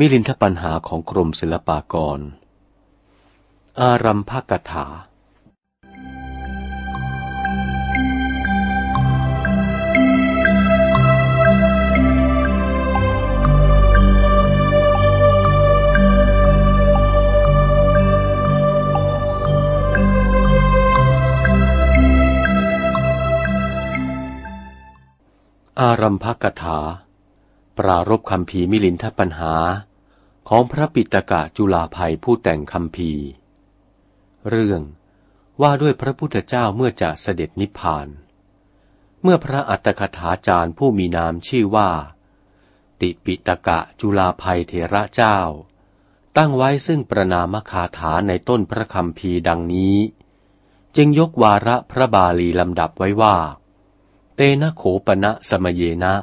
มิลินทปัญหาของกรมศิลปากร อารัมภกถา อารัมภกถา ปรารบคำพีมิลินทปัญหา ของพระปิตกะจุลาภัยผู้แต่งคำพีเรื่องว่าด้วยพระพุทธเจ้าเมื่อจะเสด็จนิพพาน เมื่อพระอัตถคถาจารย์ผู้มีนามชื่อว่า ติปิตกะจุลาภัยเถระเจ้า ตั้งไว้ซึ่งประนามคาถาในต้นพระคำพีดังนี้ จึงยกวาระพระบาลีลำดับไว้ว่า เตนะโขปณะสมเยนะ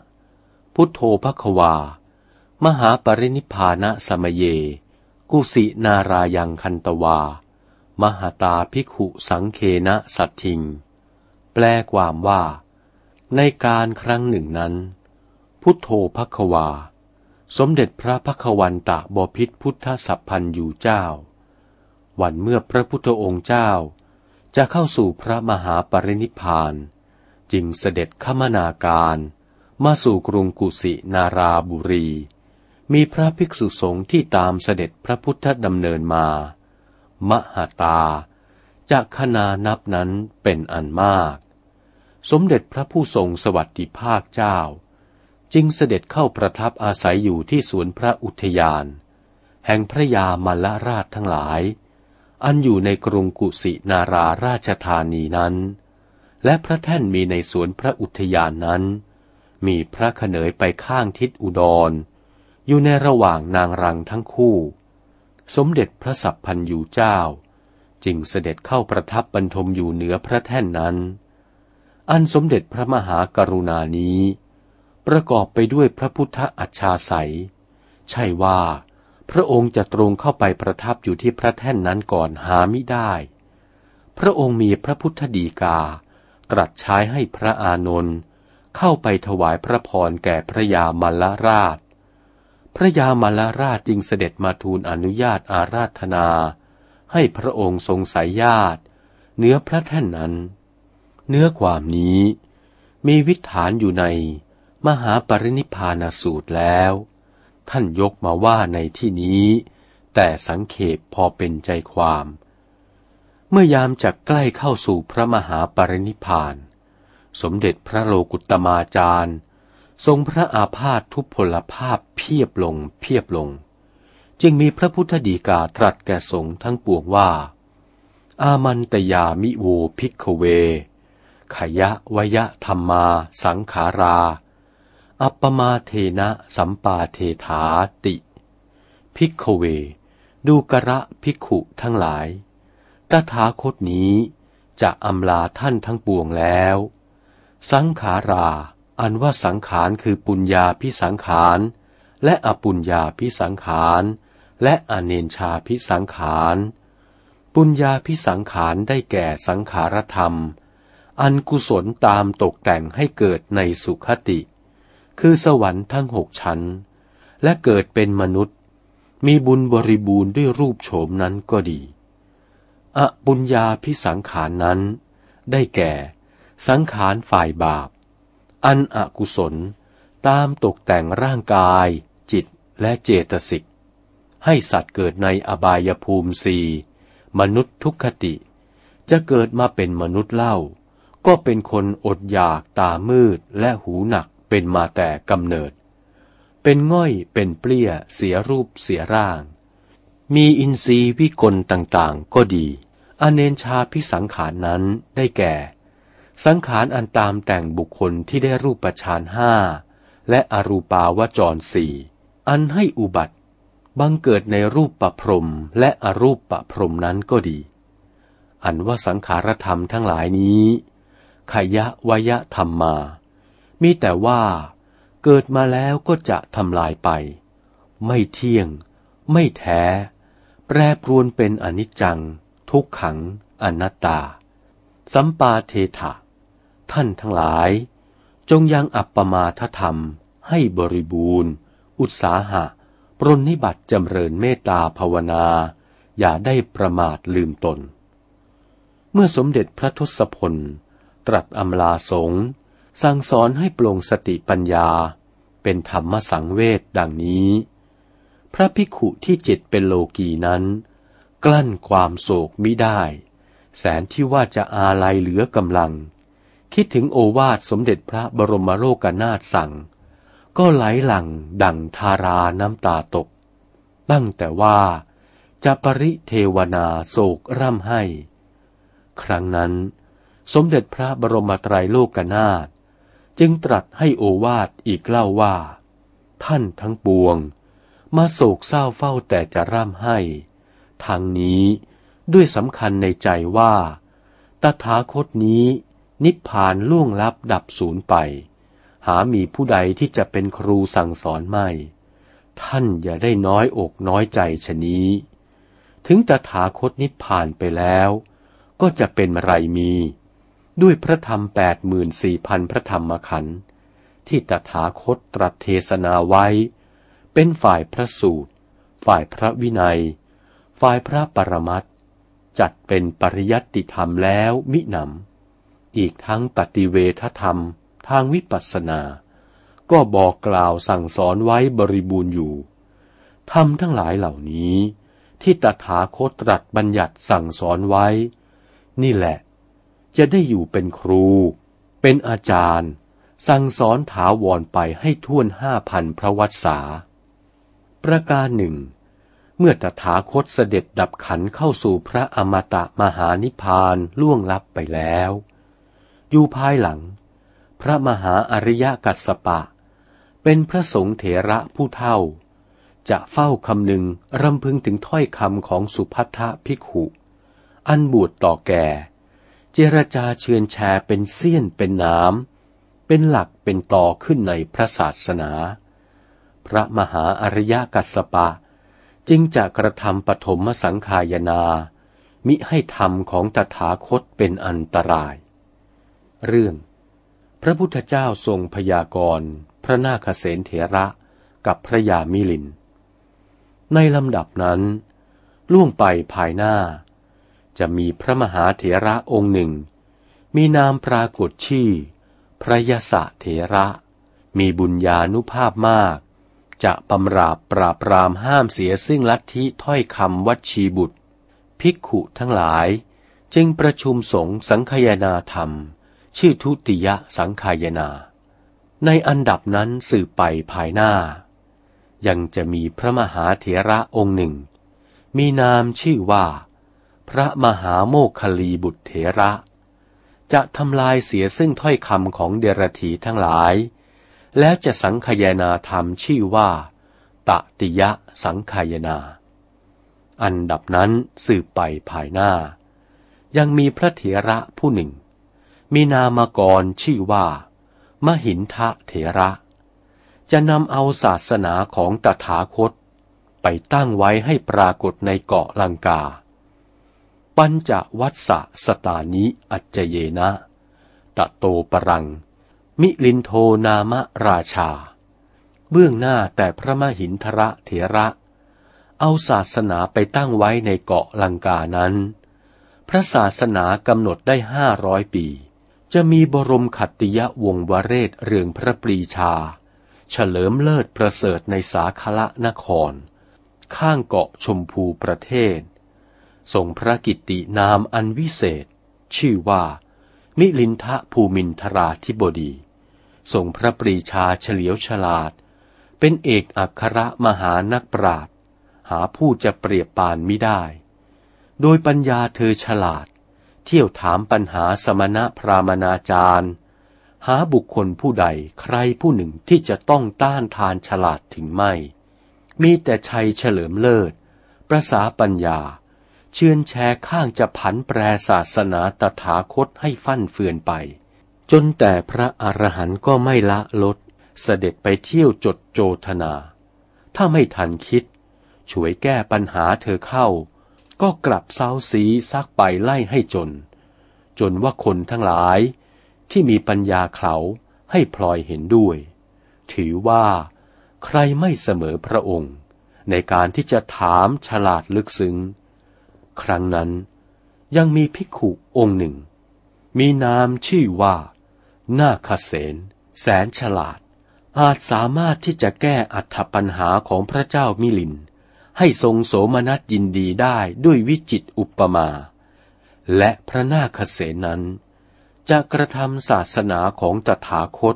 พุทโธภควา มหาปรินิพพานะสมเย กุสินารายังคันตวา มหาตาภิกขุสังเคนะสัตทิง แปลความว่า ในการครั้งหนึ่งนั้น พุทโธภควา สมเด็จพระภควันตะบพิษพุทธสัพพันยูเจ้า วันเมื่อพระพุทธองค์เจ้า จะเข้าสู่พระมหาปรินิพพาน จึงเสด็จขมนาการ มาสู่กรุงกุสินาราบุรี มีพระภิกษุสงฆ์ที่ตามเสด็จพระพุทธดำเนินมา มหาตาจากคณานับนั้นเป็นอันมาก สมเด็จพระผู้ทรงสวัสดิภาคเจ้า จึงเสด็จเข้าประทับอาศัยอยู่ที่สวนพระอุทยาน แห่งพระยามลราชทั้งหลาย อันอยู่ในกรุงกุสินาราราชธานีนั้น และพระแท่นมีในสวนพระอุทยานนั้น มีพระขเนยไปข้างทิศอุดร อยู่ในระหว่างนางรังทั้งคู่ สมเด็จพระสัพพันยูเจ้า จึงเสด็จเข้าประทับบรรทมอยู่เหนือพระแท่นนั้น อันสมเด็จพระมหากรุณานี้ ประกอบไปด้วยพระพุทธอัจฉาสัย ใช่ว่าพระองค์จะตรงเข้าไปประทับอยู่ที่พระแท่นนั้นก่อนหาไม่ได้ พระองค์มีพระพุทธดีกา ตรัสใช้ให้พระอานนท์ เข้าไปถวายพระพรแก่พระยามัลลราช พระยามัลลราชจึงเสด็จมาทูลอนุญาตอาราธนา ให้พระองค์ทรงสายญาติ เนื้อพระแท่นนั้น เนื้อความนี้มีวิถานอยู่ในมหาปรินิพานสูตรแล้ว ท่านยกมาว่าในที่นี้ แต่สังเขปพอเป็นใจความ เมื่อยามจะใกล้เข้าสู่พระมหาปรินิพพาน สมเด็จพระโลกุตมาจารย์ ทรงพระอาพาธทุพพลภาพเพียบลงเพียบลง จึงมีพระพุทธดีกาตรัสแก่สงฆ์ทั้งปวงว่า อามันตยามิโวพิกขเว ขยะวยะธรรมาสังขารา อัปปมาเทนะสัมปาเทถาติ พิกขเว ดูกระพิกขุทั้งหลาย ตถาคตนี้จะอำลาท่านทั้งปวงแล้ว สังขารา อันว่าสังขารคือปุญญาพิสังขาร และอปุญญาพิสังขาร และอเนนชาพิสังขาร ปุญญาพิสังขารได้แก่สังขารธรรม อันกุศลตามตกแต่งให้เกิดในสุขติ คือสวรรค์ทั้งหกชั้น และเกิดเป็นมนุษย์ มีบุญบริบูรณ์ด้วยรูปโฉมนั้นก็ดี อปุญญาพิสังขารนั้น ได้แก่ สังขารฝ่ายบาป อันอกุศลตามตกแต่งร่างกาย จิตและเจตสิก ให้สัตว์เกิดในอบายภูมิสีมนุษย์ทุกขติ จะเกิดมาเป็นมนุษย์เล่า ก็เป็นคนอดอยากตามืดและหูหนักเป็นมาแต่กำเนิด เป็นง่อยเป็นเปลี้ยเสียรูปเสียร่าง มีอินทรีย์วิกลต่างๆ ก็ดี อเนนชาพิสังขารนั้นได้แก่ สังขารอันตามแต่งบุคคลที่ได้รูปฌานห้าและอรูปาวจรสี่อันให้อุบัติบังเกิดในรูปประพรมและอรูปประพรมนั้นก็ดี อันว่าสังขารธรรมทั้งหลายนี้ขยะวยะธรรมมา มีแต่ว่าเกิดมาแล้วก็จะทำลายไป ไม่เที่ยง ไม่แท้ แปรปรวนเป็นอนิจจัง ทุกขัง อนัตตา สัมปาเทถะ ท่านทั้งหลาย จงยังอัปปมาทธรรม ให้บริบูรณ์ อุตสาหะ ปรนนิบัติจำเริญเมตตาภาวนา อย่าได้ประมาทลืมตน เมื่อสมเด็จพระทศพล ตรัสอำลาสงสั่งสอนให้ปลงสติปัญญา เป็นธรรมสังเวชดังนี้ พระภิกขุที่จ็ดเป็นโลกีนั้น กลั้นความโศกมิได้ แสนที่ว่าจะอาลัยเหลือกำลัง คิดถึงโอวาทสมเด็จพระบรมโลกนาถสั่ง ก็ไหลหลั่งดังทาราน้ำตาตก ตั้งแต่ว่าจะปริเทวนาโศกร่ำให้ ครั้งนั้น สมเด็จพระบรมไตรโลกนาถจึงตรัสให้โอวาทอีกเล่าว่า ท่านทั้งปวง มาโศกเศร้าเฝ้าแต่จะร่ำให้ ทางนี้ด้วยสำคัญในใจว่า ตถาคตนี้ นิพพานล่วงลับดับสูญไป หามีผู้ใดที่จะเป็นครูสั่งสอนไม่ ท่านอย่าได้น้อยอกน้อยใจชนี้ ถึงตถาคตนิพพานไปแล้ว ก็จะเป็นไรมี ด้วยพระธรรมแปดหมื่นสี่พันพระธรรมขันธ์ที่ตถาคตตรัสเทศนาไว้ เป็นฝ่ายพระสูตร ฝ่ายพระวินัย ฝ่ายพระปรมัตจัดเป็นปริยัติธรรมแล้วมิหนำ อีกทั้งปฏิเวทธรรม ทางวิปัสสนา ก็บอกกล่าวสั่งสอนไว้บริบูรณ์อยู่ธรรมทั้งหลายเหล่านี้ ที่ตถาคตตรัสบัญญัติสั่งสอนไว้ นี่แหละ จะได้อยู่เป็นครู เป็นอาจารย์ สั่งสอนถาวรไปให้ท่วนห้าพันพระวัษา ประการหนึ่ง เมื่อตถาคตเสด็จดับขันเข้าสู่พระอมตะมหานิพพานล่วงลับไปแล้ว อยู่ภายหลัง พระมหาอริยกัสสปะ เป็นพระสงฆ์เถระผู้เท่า จะเฝ้าคำหนึ่งรำพึงถึงถ้อยคำของสุพัทธภิกขุ อันบวชต่อแก่ เจรจาเชือนแชร์เป็นเสี้ยนเป็นน้ำเป็นหลักเป็นต่อขึ้นในพระศาสนา พระมหาอริยกัสสปะ จึงจะกระทำปฐมสังขายนามิให้ธรรมของตถาคตเป็นอันตราย เรื่อง พระพุทธเจ้าทรงพยากรณ์พระนาคเษนเถระกับพระยามิลิน ในลำดับนั้น ล่วงไปภายหน้า จะมีพระมหาเถระองค์หนึ่ง มีนามปรากฏชื่อ พระยศเถระ มีบุญญาณุภาพมาก จะปำราบปราบรามห้ามเสียซึ่งลัทธิถ้อยคำวัดชีบุตร ภิกขุทั้งหลายจึงประชุมสงฆ์สังคยนาธรรม ชื่อทุติยสังคายนา ในอันดับนั้นสืบไปภายหน้า ยังจะมีพระมหาเถระองค์หนึ่ง มีนามชื่อว่า พระมหาโมคคลีบุตรเถระ จะทำลายเสียซึ่งถ้อยคำของเดรธีทั้งหลาย แล้วจะสังคยนาธรรมชื่อว่า ตติยะสังคายนา อันดับนั้นสืบไปภายหน้า ยังมีพระเถระผู้หนึ่ง มีนามกรชื่อว่า มหินทะเถระ จะนำเอาศาสนาของตถาคต ไปตั้งไว้ให้ปรากฏในเกาะลังกา ปัญจวัฏสะสตานิอัจเจเยนะตะโตปรัง มิลินโทนามราชา เบื้องหน้าแต่พระมหินทระเถระ เอาศาสนาไปตั้งไว้ในเกาะลังกานั้น พระศาสนากำหนดได้ห้าร้อยปี จะมีบรมขัตติยวงวเรศเรืองพระปรีชา เฉลิมเลิศประเสริฐในสาคละนคร ข้างเกาะชมพูประเทศทรงพระกิตตินามอันวิเศษ ชื่อว่า มิลินทะภูมินทราธิบดีทรงพระปรีชาเฉลียวฉลาด เป็นเอกอัครมหานักปราชญ์หาผู้จะเปรียบปานมิได้ โดยปัญญาเธอฉลาด เที่ยวถามปัญหาสมณะพรามนาจารย์ หาบุคคลผู้ใดใครผู้หนึ่งที่จะต้องต้านทานฉลาดถึงไม่ มีแต่ชัยเฉลิมเลิศ ประสาปัญญา เชื่อนแชร์ข้างจะผันแปรศาสนาตถาคตให้ฟั่นเฟือนไป จนแต่พระอรหันต์ก็ไม่ละลด เสด็จไปเที่ยวจดโจทนา ถ้าไม่ทันคิด ช่วยแก้ปัญหาเธอเข้า ก็กลับเซาสีซักไปไล่ให้จน จนว่าคนทั้งหลายที่มีปัญญาเขาให้พลอยเห็นด้วย ถือว่าใครไม่เสมอพระองค์ ในการที่จะถามฉลาดลึกซึ้ง ครั้งนั้นยังมีภิกขุองค์หนึ่ง มีนามชื่อว่า นาคเสนแสนฉลาด อาจสามารถที่จะแก้อัถปัญหาของพระเจ้ามิลิน ให้ทรงโสมนัสยินดีได้ด้วยวิจิตอุปมา และพระนาคเสนนั้น จะกระทำศาสนาของตถาคต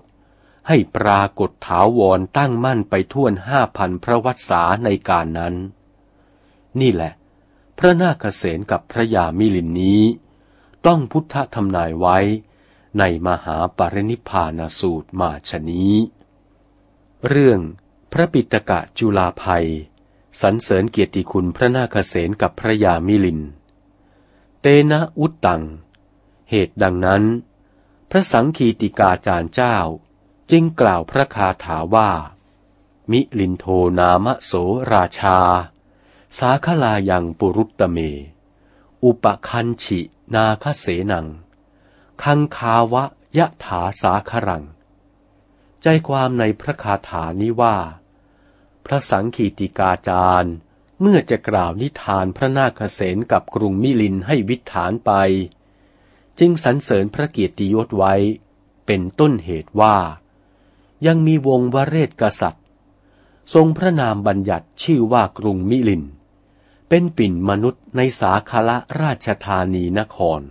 ให้ปรากฏถาวรตั้งมั่นไปท่วนห้าพันพระวัษาในการนั้น นี่แหละ พระนาคเสนกับพระยามิลินนี้ ต้องพุทธทำนายไว้ในมหาปรินิพานสูตรมาชนี้ เรื่องพระปิตกะจุลาภัย สรรเสริญเกียรติคุณพระนาคเสนกับพระยามิลิน เตนะอุตตัง เหตุดังนั้น พระสังคีติกาจารย์เจ้า จึงกล่าวพระคาถาว่า มิลินโทนามโสราชา สาคลายังปุรุตตเม อุปคันฉินาคเสนัง คังคาวะยะถาสาครัง ใจความในพระคาถานี้ว่า พระสังคีติกาจารย์ เมื่อจะกล่าวนิทานพระนาคเษนกับกรุงมิลินให้วิถานไป จึงสรรเสริญพระเกียรติยศไว้ เป็นต้นเหตุว่า ยังมีวงวเรศกษัตริย์ ทรงพระนามบัญญัติชื่อว่ากรุงมิลิน เป็นปิ่นมนุษย์ในสาคละราชธานีนคร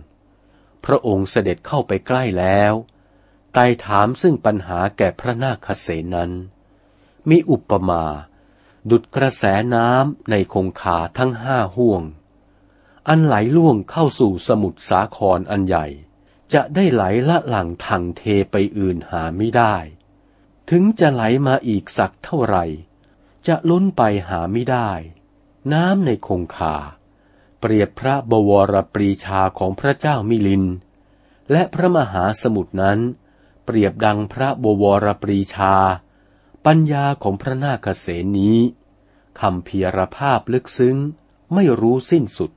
พระองค์เสด็จเข้าไปใกล้แล้วไต่ถามซึ่งปัญหาแก่พระนาคเสนนั้น มีอุปมา ดุดกระแสน้ำในคงคาทั้งห้าห่วง อันไหลล่วงเข้าสู่สมุทรสาครอันใหญ่ จะได้ไหลละหลังทางเทไปอื่นหาไม่ได้ ถึงจะไหลมาอีกสักเท่าไหร่ จะล้นไปหาไม่ได้ น้ำในคงคา เปรียบพระบวรปรีชาของพระเจ้ามิลิน และพระมหาสมุทรนั้น เปรียบดังพระบวรปรีชา ปัญญาของพระนาคเสนนี้คำเพียรภาพลึกซึ้งไม่รู้สิ้นสุด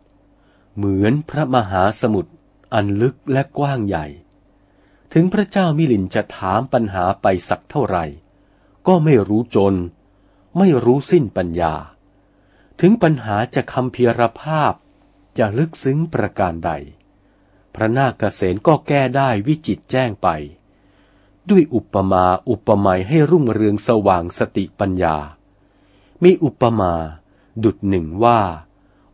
เหมือนพระมหาสมุทรอันลึกและกว้างใหญ่ ถึงพระเจ้ามิลินจะถามปัญหาไปสักเท่าไหร่ ก็ไม่รู้จน ไม่รู้สิ้นปัญญา ถึงปัญหาจะคำเพียรภาพจะลึกซึ้งประการใด พระนาคเษนก็แก้ได้วิจิตแจ้งไป ด้วยอุปมาอุปไมยให้รุ่งเรืองสว่างสติปัญญา มีอุปมา ดุดหนึ่งว่า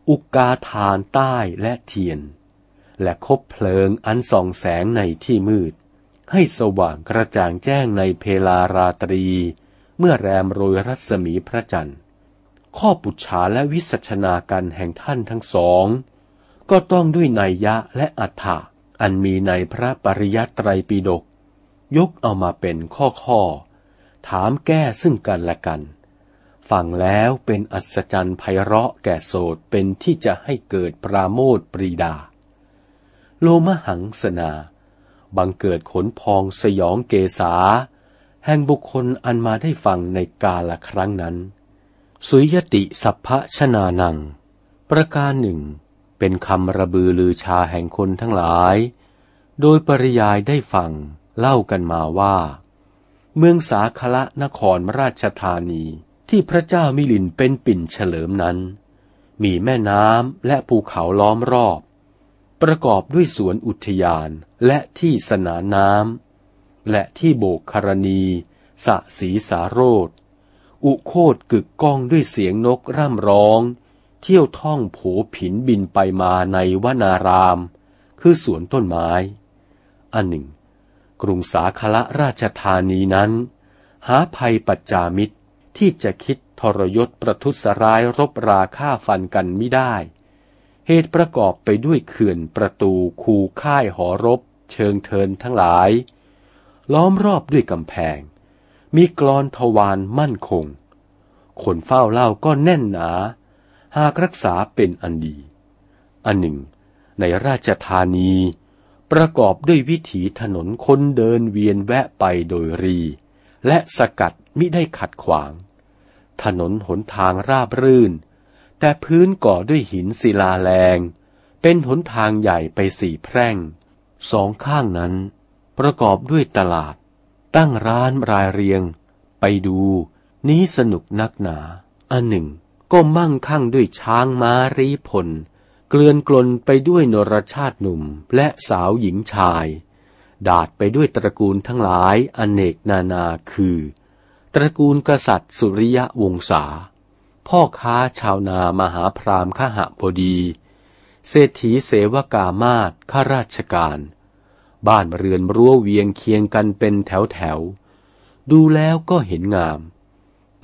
อุกาทานใต้และเทียน และคบเพลิงอันส่องแสงในที่มืด ให้สว่างกระจ่างแจ้งในเพลาราตรี เมื่อแรมโรยรัศมีพระจันทร์ ข้อปุจฉาและวิสัชนาการแห่งท่านทั้งสอง ก็ต้องด้วยนัยยะและอัฏฐะอันมีในพระปริยัตไตรปิฎก ยกเอามาเป็นข้อข้อ ถามแก้ซึ่งกันและกัน ฟังแล้วเป็นอัศจรรย์ไพเราะแก่โสดเป็นที่จะให้เกิดปราโมทปรีดา โลมหังสนา บังเกิดขนพองสยองเกษาแห่งบุคคลอันมาได้ฟังในกาละครั้งนั้น สุยติสัพพชนานัง ประการหนึ่ง เป็นคำระบือลือชาแห่งคนทั้งหลาย โดยปริยายได้ฟัง เล่ากันมาว่า เมืองสาคละนครราชธานีที่พระเจ้ามิลินเป็นปิ่นเฉลิมนั้น มีแม่น้ำและภูเขาล้อมรอบ ประกอบด้วยสวนอุทยานและที่สนานน้ำและที่โบกคารณีสะสีสาโรธอุโคตกึกก้องด้วยเสียงนกร่ำร้อง เที่ยวท่องโผผินบินไปมาในวนาราม คือสวนต้นไม้ อันหนึ่ง กรุงสาคละราชธานีนั้น หาภัยปัจจามิตรที่จะคิดทรยศประทุษร้ายรบราฆ่าฟันกันไม่ได้ เหตุประกอบไปด้วยเขื่อนประตูคูค่ายหอรบ เชิงเทินทั้งหลาย ล้อมรอบด้วยกำแพง มีกรอนทวารมั่นคง คนเฝ้าเล่าก็แน่นหนา หากรักษาเป็นอันดี อันหนึ่ง ในราชธานี ประกอบด้วยวิถีถนนคนเดินเวียนแวะไปโดยรี และสกัดมิได้ขัดขวาง ถนนหนทางราบรื่น แต่พื้นก่อด้วยหินศิลาแรง เป็นหนทางใหญ่ไปสี่แพร่ง สองข้างนั้น ประกอบด้วยตลาด ตั้งร้านรายเรียง ไปดู นี้สนุกนักหนา อันหนึ่งก็มั่งคั่งด้วยช้างม้ารีพล เกลื่อนกลนไปด้วยนรชาติหนุ่มและสาวหญิงชาย ดาดไปด้วยตระกูลทั้งหลายอเนกนานาคือ ตระกูลกษัตริย์สุริยะวงศา พ่อค้าชาวนามหาพรามขหบดี เศรษฐีเสวกามาศข้าราชการ บ้านเรือนรั้วเวียงเคียงกันเป็นแถวแถว ดูแล้วก็เห็นงาม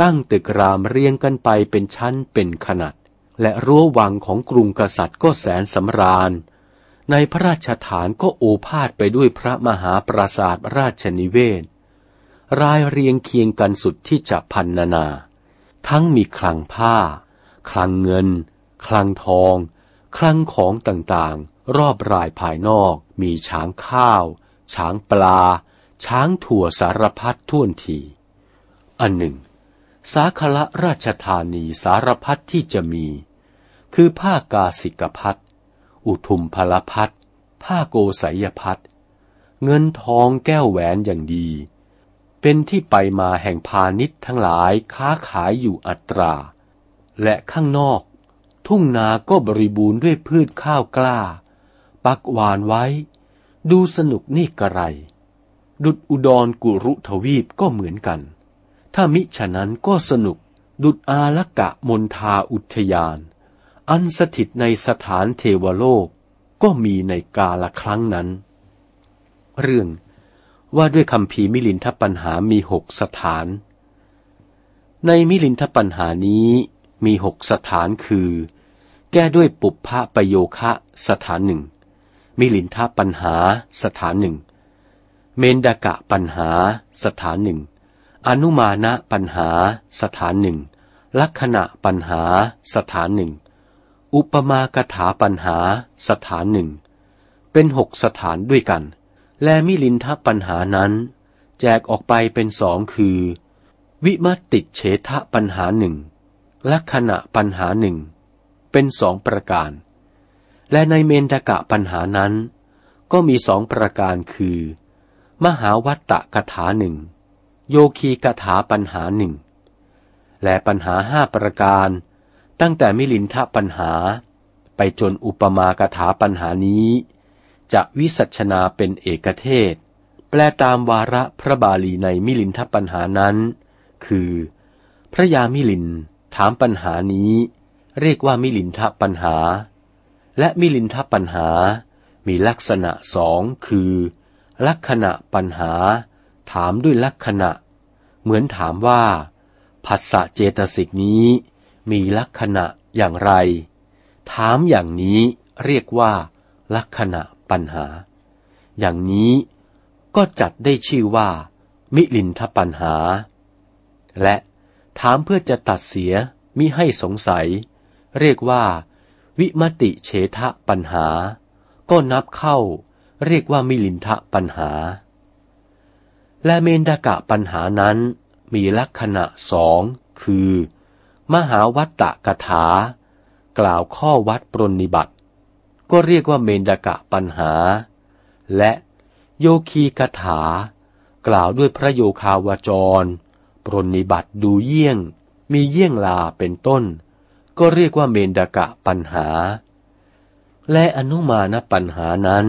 ตั้งตึกรามเรียงกันไปเป็นชั้นเป็นขนาด และรั้ววังของกรุงกษัตริย์ก็แสนสำราญ ในพระราชฐานก็โอภาษไปด้วยพระมหาปราสาทราชนิเวศ รายเรียงเคียงกันสุดที่จะพันนานา ทั้งมีคลังผ้า คลังเงิน คลังทอง คลังของต่างๆ รอบรายภายนอก มีช้างข้าว ช้างปลา ช้างถั่วสารพัดท่วนที อันหนึ่ง สาคละราชธานีสารพัดที่จะมี คือผ้ากาสิกพัดอุทุมพลพัดผ้าโกสยพัดเงินทองแก้วแหวนอย่างดี เป็นที่ไปมาแห่งพาณิชย์ทั้งหลายค้าขายอยู่อัตรา และข้างนอก ทุ่งนาก็บริบูรณ์ด้วยพืชข้าวกล้า ปักหวานไว้ ดูสนุกนี่กระไร ดุดอุดรกุรุทวีปก็เหมือนกัน ถ้ามิฉะนั้นก็สนุกดุดอาลกะมนทาอุทยาน อันสถิตในสถานเทวโลกก็มีในกาละครั้งนั้น เรื่องว่าด้วยคำพีมิลินทปัญหามีหกสถาน ในมิลินทปัญหานี้มีหกสถานคือ แก้ด้วยปุพพะประโยคะสถานหนึ่ง มิลินทปัญหาสถานหนึ่ง เมนดากะปัญหาสถานหนึ่ง อนุมานะปัญหาสถานหนึ่ง ลักษณะปัญหาสถานหนึ่ง อุปมากถาปัญหาสถานหนึ่ง เป็นหกสถานด้วยกัน และมิลินทปัญหานั้น แจกออกไปเป็นสองคือ วิมติเฉทะปัญหาหนึ่ง ลักษณะปัญหาหนึ่ง เป็นสองประการ และในเมนทกะปัญหานั้น ก็มีสองประการคือ มหาวัตตะกถาหนึ่ง โยคีกถาปัญหาหนึ่ง และปัญหาห้าประการ ตั้งแต่มิลินทปัญหา ไปจนอุปมากถาปัญหานี้ จะวิสัชนาเป็นเอกเทศ แปลตามวาระพระบาลีในมิลินทปัญหานั้น คือ พระยามิลินถามปัญหานี้ เรียกว่ามิลินทปัญหา และมิลินทปัญหา มีลักษณะสองคือ ลักษณะปัญหา ถามด้วยลักษณะ เหมือนถามว่าผัสสะเจตสิกนี้มีลักษณะอย่างไร ถามอย่างนี้เรียกว่า ลักษณะปัญหา อย่างนี้ก็จัดได้ชื่อว่า มิลินทปัญหา และถามเพื่อจะตัดเสียมิให้สงสัย เรียกว่า วิมติเฉทะปัญหา ก็นับเข้า เรียกว่ามิลินทะปัญหา และเมนดากะปัญหานั้นมีลักษณะสองคือ มหาวัตตะกถา กล่าวข้อวัดปรนิบัติ ก็เรียกว่าเมนดกะปัญหา และโยคีกถา กล่าวด้วยพระโยคาวจร ปรนิบัติดูเยี่ยง มีเยี่ยงลาเป็นต้น ก็เรียกว่าเมนดกะปัญหา และอนุมานปัญหานั้น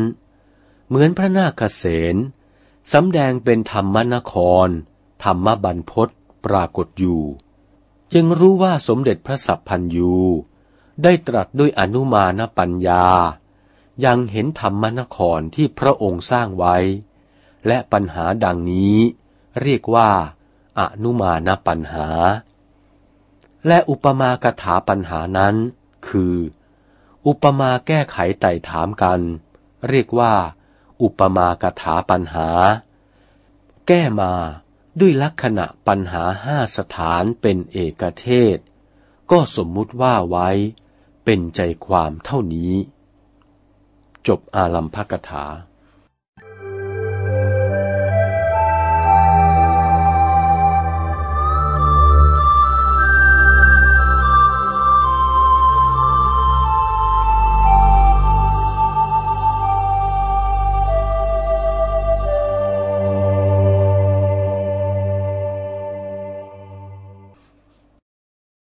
เหมือนพระนาคเษน สำแดงเป็นธรรมนคร ธรรมบันพศปรากฏอยู่ จึงรู้ว่าสมเด็จพระสัพพันยูได้ตรัสด้วยอนุมานปัญญา ยังเห็นธรรมนครที่พระองค์สร้างไว้ และปัญหาดังนี้ เรียกว่า อนุมานปัญหา และอุปมากถาปัญหานั้นคือ อุปมาแก้ไขไต่ถามกัน เรียกว่า อุปมากถาปัญหา แก้มาด้วยลักษณะปัญหาห้าสถานเป็นเอกเทศ ก็สมมุติว่าไว้ เป็นใจความเท่านี้ จบอาลัมพกถา